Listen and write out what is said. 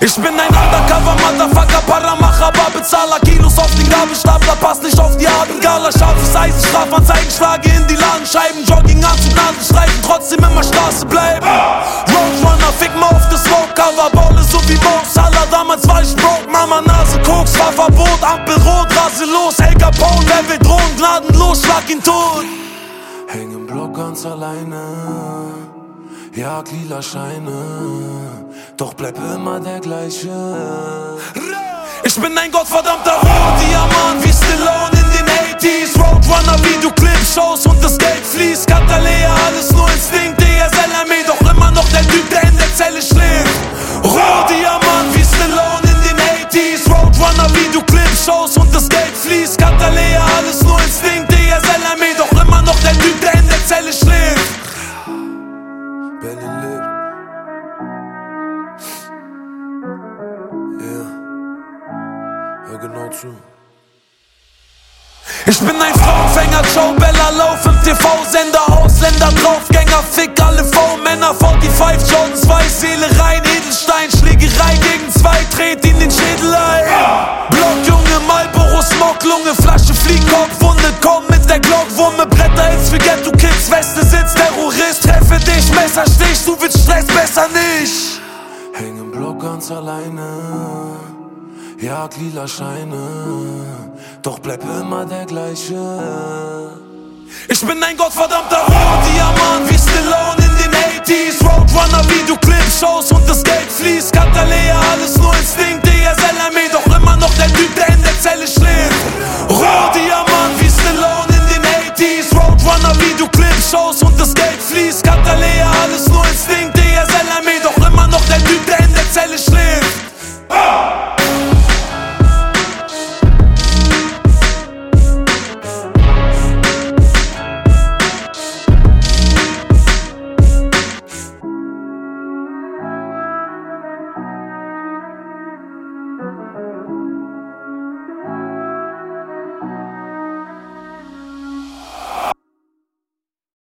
Ich bin ein Undercover Motherfucker, Paramacher, Barbezahler Kilos auf den Gabelstapler, passt nicht auf die Abendgala Scharfes Eisen, Strafanzeigen, schlage in die Ladenscheiben Jogging, Jogginganzug, Nadelstreifen, trotzdem immer Straße bleiben Roadrunner, fick mal auf das Roadcover Baule so wie Mo Salah, damals war ich broke Mama, Nase, Koks, war Verbot, Ampel rot, rase los El Capone, Level, Drohnen, Gnaden, gnadenlos, schlag ihn tot. Häng im Block ganz alleine, jag lila Scheine, doch bleib immer der gleiche. Ich bin ein gottverdammter Rohdiamant wie Stallone in den 80s Roadrunner, Videoclip-Shows und das Geld fließt. Katalea, alles nur Instinkt, DSLME Doch immer noch der Typ, der in der Zelle schläft. Rohdiamant wie Stallone in den 80s Roadrunner, Videoclip-Shows und das Geld fließt. Katalea, alles nur Zu. Ich bin ein Frauenfänger, Joe Bella Lauf im TV-Sender, Ausländer, Draufgänger, Fick alle V-Männer, 45 Jordans, Weiß, Seele rein, Edelstein, Schlägerei gegen zwei, dreht in den Schädel ein. Blockjunge, Marlboro, Smoklunge, Flasche, Fliehkopf, Wunde, komm mit der Glock, Wumme, Bretter, Hits für Ghetto Kids, Weste sitzt, Terrorist, treffe dich, Messerstich, du willst Stress, besser nicht. Häng im Block ganz alleine, jag lila Scheine, doch bleib immer der gleiche. Ich bin ein gottverdammter Rohdiamant wie Stallone in den 80s Roadrunner, Videoclip-Shows und das Geld fließt. Katalea, alles nur Instinkt, DSLME Doch immer noch der Typ, der in der Zelle schläft. Rohdiamant wie Stallone in den 80s Roadrunner, Videoclip-Shows und